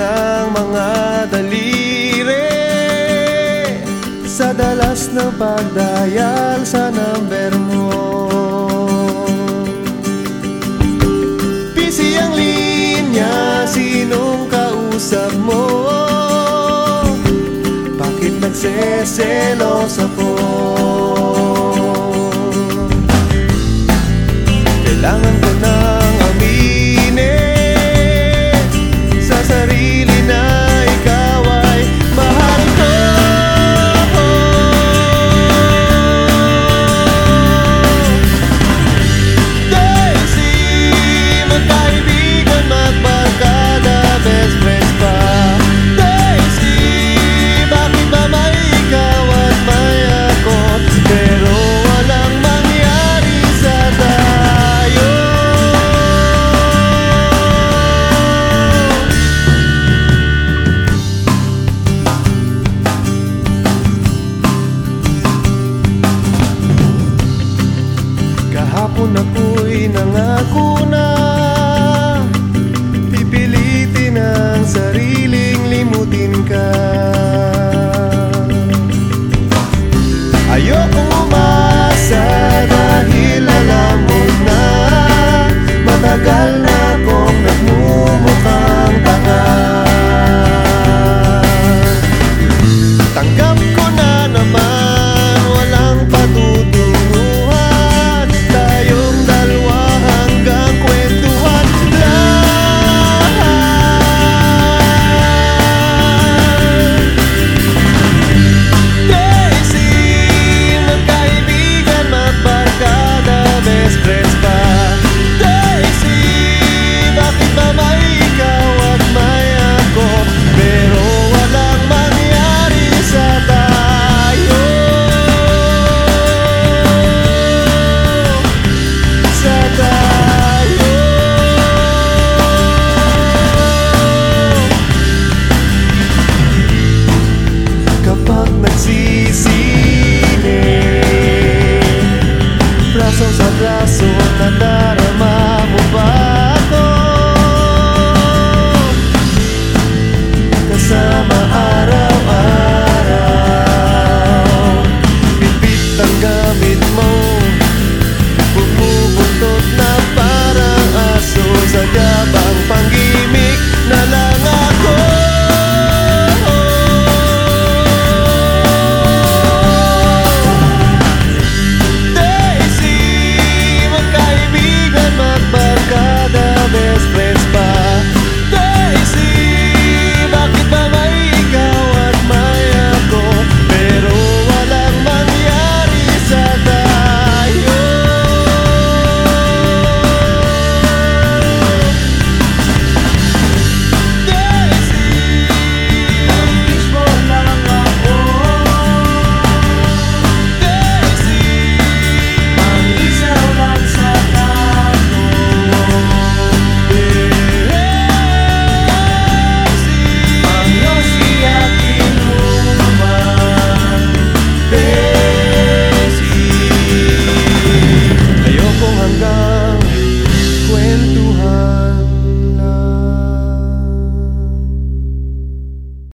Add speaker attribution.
Speaker 1: ng mga daliri Sa dalas ng pagdayal sa number mo Busy ang linya, sinong kausap mo? Bakit nagseselos ako? Kailangan kahapon ako'y nangako na